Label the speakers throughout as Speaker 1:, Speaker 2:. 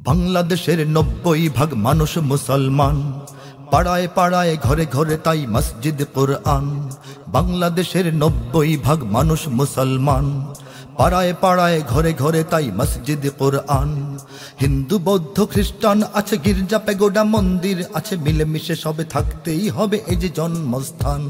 Speaker 1: বাংলাদেশের নব্বই ভাগ মানুষ মুসলমান। পাড়ায় পাড়ায়, ঘরে ঘরে তাই মসজিদ কোরআন। বাংলাদেশের নব্বই ভাগ মানুষ মুসলমান। পাড়ায় পাড়ায়, ঘরে ঘরে তাই মসজিদ কোরআন। হিন্দু, বৌদ্ধ, খ্রিস্টান আছে গির্জা পেগোডা মন্দির আছে, মিলেমিশে সবে থাকতেই হবে এই যে জন্মস্থান।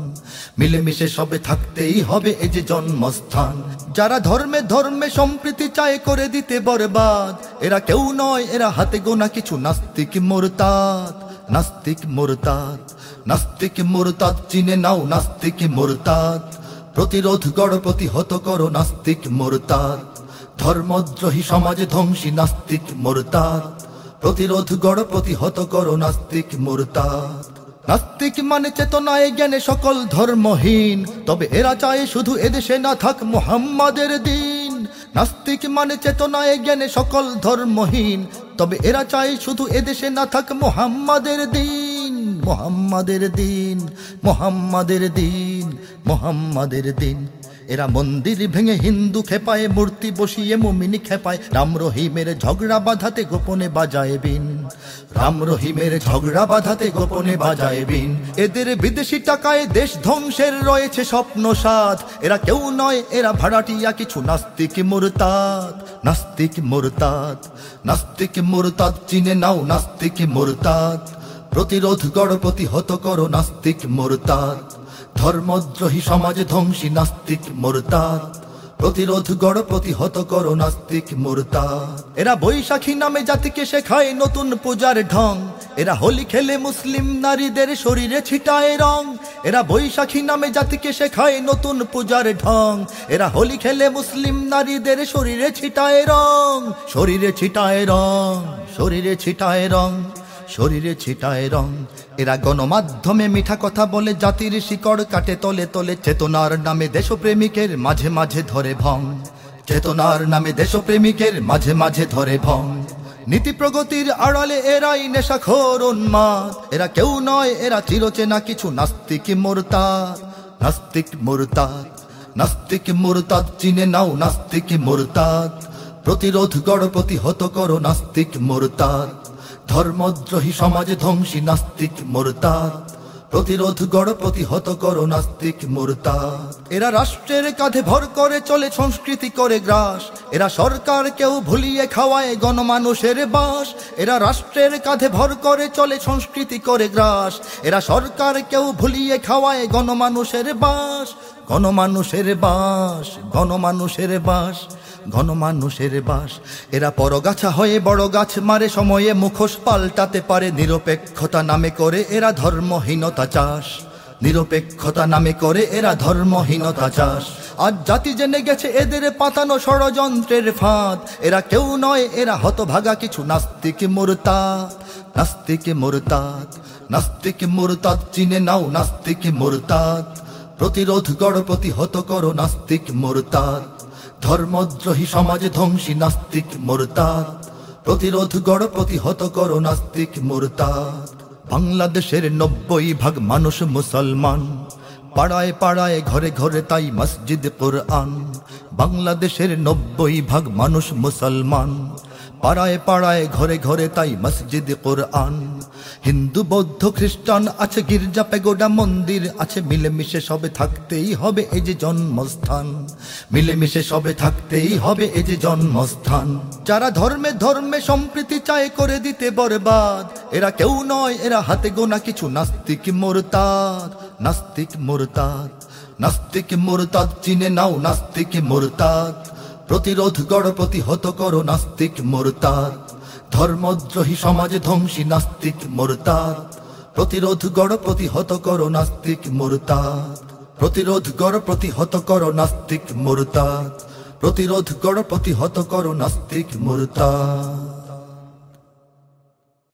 Speaker 1: মিলেমিশে সবে থাকতেই হবে এই যে জন্মস্থান। যারা ধর্মে ধর্মে সম্প্রীতি চায় করে দিতে বরবাদ, এরা কেউ নয়, এরা হাতে গোনা কিছু নাস্তিক মোরতাদ। নাস্তিক মোরতাদ নাস্তিক মোরতাদ চিনে নাও নাস্তিক মোরতাদ। প্রতিরোধ গড় প্রতিহত করো নাস্তিক মোরতাদ। ধর্মদ্রোহী সমাজ ধ্বংসী নাস্তিক মোরতাদ। প্রতিরোধ গড় প্রতিহত করো নাস্তিক মোরতাদ। নাস্তিক মানে চেতনায় জ্ঞানে সকল ধর্মহীন। তবে এরা চায় শুধু এদেশে না থাক মোহাম্মদের দিন। নাস্তিক মানে চেতনায় জ্ঞানে সকল ধর্মহীন। তবে এরা চায় শুধু এদেশে না থাক মোহাম্মদের দিন। মোহাম্মদের দিন মোহাম্মদের দিন মোহাম্মদের দিন। এরা মন্দির ভেঙে হিন্দু খেপায়, মূর্তি বসিয়ে মুমিনি খেপায়। রাম রহিমের ঝগড়া বাঁধাতে গোপনে বাজায় বিন। রাম রহিমের ঝগড়া বাঁধাতে গোপনে বাজায় বিন। এদের বিদেশি টাকায় দেশ ধ্বংসের রয়েছে স্বপ্ন সাথ এরা কেউ নয়, এরা ভাড়াটিয়া কিছু নাস্তিক মুরতাদ নাস্তিক মুরতাদ। নাস্তিক মুরতাদ চিনে নাও, নাস্তিক মুরতাদ। প্রতিরোধ গড় প্রতিহত করো নাস্তিক মোরতাদ। ধর্মদ্রোহী সমাজ ধ্বংসী নাস্তিক মোরতাদ। প্রতিরোধ গড় প্রতিহত করো নাস্তিক মোরতাদ। এরা বৈশাখী নামে জাতিকে শেখায় নতুন পূজার ঢং। এরা হোলি খেলে মুসলিম নারীদের শরীরে ছিটায় রং। এরা বৈশাখী নামে জাতিকে শেখায় নতুন পূজার ঢং। এরা হোলি খেলে মুসলিম নারীদের শরীরে ছিটায় রং। শরীরে ছিটায় রং, শরীরে ছিটায় রং। শরীরে ছিটায় রং। এরা গণমাধ্যমে মিঠা কথা বলে, জাতির শিকড় কাটে তলে তলে। চেতনার নামে দেশপ্রেমিকের মাঝে মাঝে ধরে ভং। চেতনার নামে দেশপ্রেমিকের মাঝে মাঝে ধরে ভং। নীতি প্রগতির আড়ালে এরাই নেশাখোর উন্মাদ। এরা কেউ নয়, এরা চিরচেনা কিছু নাস্তিক মোরতাদ। নাস্তিক মোরতাদ নাস্তিক মোরতাদ চিনে নাও নাস্তিক মোরতাদ। প্রতিরোধ গড়, প্রতিহত করো নাস্তিক মোরতাদ। ধর্মদ্রোহী সমাজ ধ্বংসী নাস্তিক মোরতাদ। প্রতিরোধ গড় প্রতিহত করো নাস্তিক মোরতাদ। এরা রাষ্ট্রের কাঁধে ভর করে চলে, সংস্কৃতি করে গ্রাস। এরা সরকার কেউ ভুলিয়ে খাওয়ায় গণমানুষের বাস। এরা রাষ্ট্রের কাঁধে ভর করে চলে, সংস্কৃতি করে গ্রাস। এরা সরকার কেউ ভুলিয়ে খাওয়ায় গণমানুষের বাস। গণমানুষের বাস গণমানুষের বাস। ঘনমানুষের বাস। এরা পরগাছা হয়ে বড় গাছ মারে, সময়ে মুখোশ পাল্টাতে পারে। নিরপেক্ষতা নামে করে এরা ধর্মহীনতা চাষ। নিরপেক্ষতা নামে করে এরা ধর্মহীনতা চাষ। আজ জাতি জেনে গেছে এদের পাতানো ষড়যন্ত্রের ফাঁদ। এরা কেউ নয়, এরা হতভাগা কিছু নাস্তিক মোরতাদ। নাস্তিক মোরতাদ নাস্তিক মোরতাদ চিনে নাও নাস্তিক মোরতাদ। প্রতিরোধ গড় প্রতিহত করো নাস্তিক মোরতাদ। ধর্মদ্রোহী সমাজ ধ্বংসী নাস্তিক মোরতাদ। প্রতিরোধ গড় প্রতিহত করো নাস্তিক মোরতাদ। বাংলাদেশের নব্বই ভাগ মানুষ মুসলমান। পাড়ায় পাড়ায়, ঘরে ঘরে তাই মসজিদ কোরআন। বাংলাদেশের নব্বই ভাগ মানুষ মুসলমান। পাড়ায় পাড়ায়, ঘরে ঘরে তাই মসজিদ কোরআন। হিন্দু, বৌদ্ধ, খ্রিস্টান আছে, গির্জা পেগোডা মন্দির আছে, মিলেমিশে সবে থাকতেই হবে এই যে জন্মস্থান। মিলেমিশে সবে থাকতেই হবে এই যে জন্মস্থান। যারা ধর্মে ধর্মে সম্প্রীতি চায় করে দিতে বরবাদ, এরা কেউ নয়, এরা হাতে গোনা কিছু নাস্তিক মোরতাদ নাস্তিক মোরতাদ নাস্তিক মোরতাদ চিনে নাও নাস্তিক মোরতাদ, প্রতিরোধ গড় প্রতিহত করো নাস্তিক মোরতাদ। ধর্মদ্রোহী সমাজ ধ্বংসী নাস্তিক মোরতাদ। প্রতিরোধ গড় প্রতিহত করো নাস্তিক মোরতাদ। প্রতিরোধ গড় প্রতিহত করো নাস্তিক মোরতাদ। প্রতিরোধ গড় প্রতিহত করো নাস্তিক মোরতাদ।